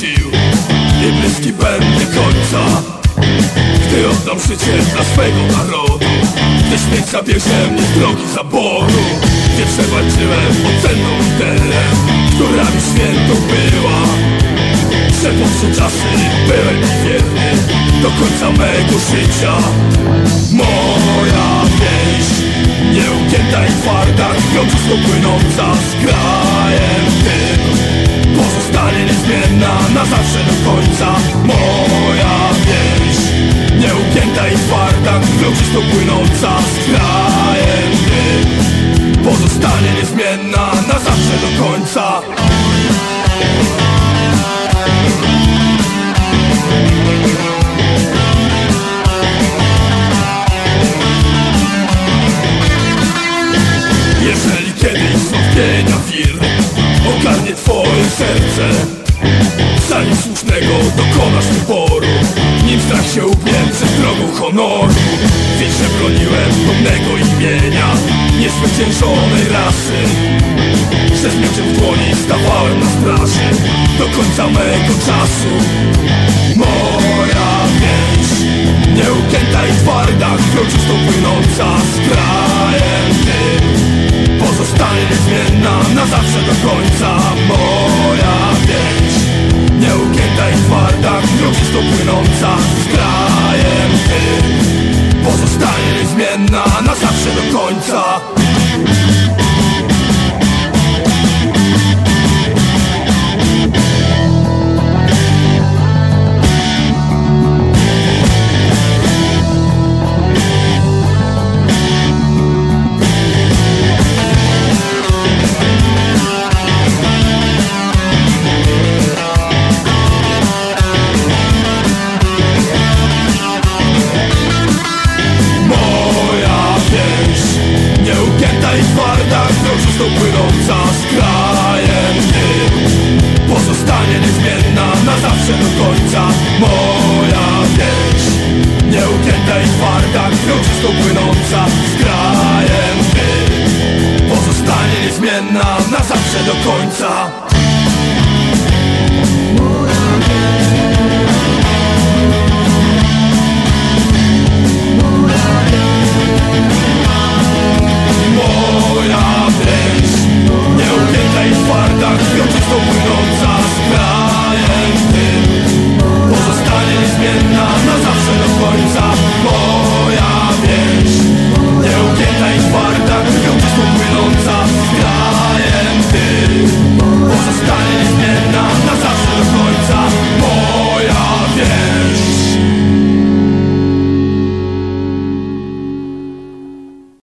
sił. I bliski będę końca. Gdy oddam życie dla swego narodu Gdy śmierć zabierze mnie z drogi zaboru. Gdzie przewalczyłem o cenną ideę Która mi świętą była. Przepoczę czasy byłem mi wierny Do końca mego życia. Moja wieś Nieugięta i twarda Krwią czystą płynąca z krajem Niezmienna na zawsze do końca. Moja wieś Nieugięta i twarda Krwią płynąca z krajem tym. Pozostanie niezmienna na zawsze do końca. Jeżeli kiedyś zwątpienia wir Ogarnie twoje serce Zanim słusznego dokonasz wyboru. Nim strach się ubie przed drogą honoru. Wiesz, że broniłem dumnego imienia Niezwyciężonej rasy. Że z mieczem w dłoni stawałem na straży Do końca mego czasu. Moja wieś Nieugięta i twarda Krwią czystą płynąca z krajem tym. Pozostanie niezmienna na zawsze do końca zawsze do końca końca. Moja wieś Nieugięta i twarda Krwią płynąca. Z krajem tym Pozostanie niezmienna na zawsze do końca końca. Moja wieś Nieugięta i twarda, krwią płynąca.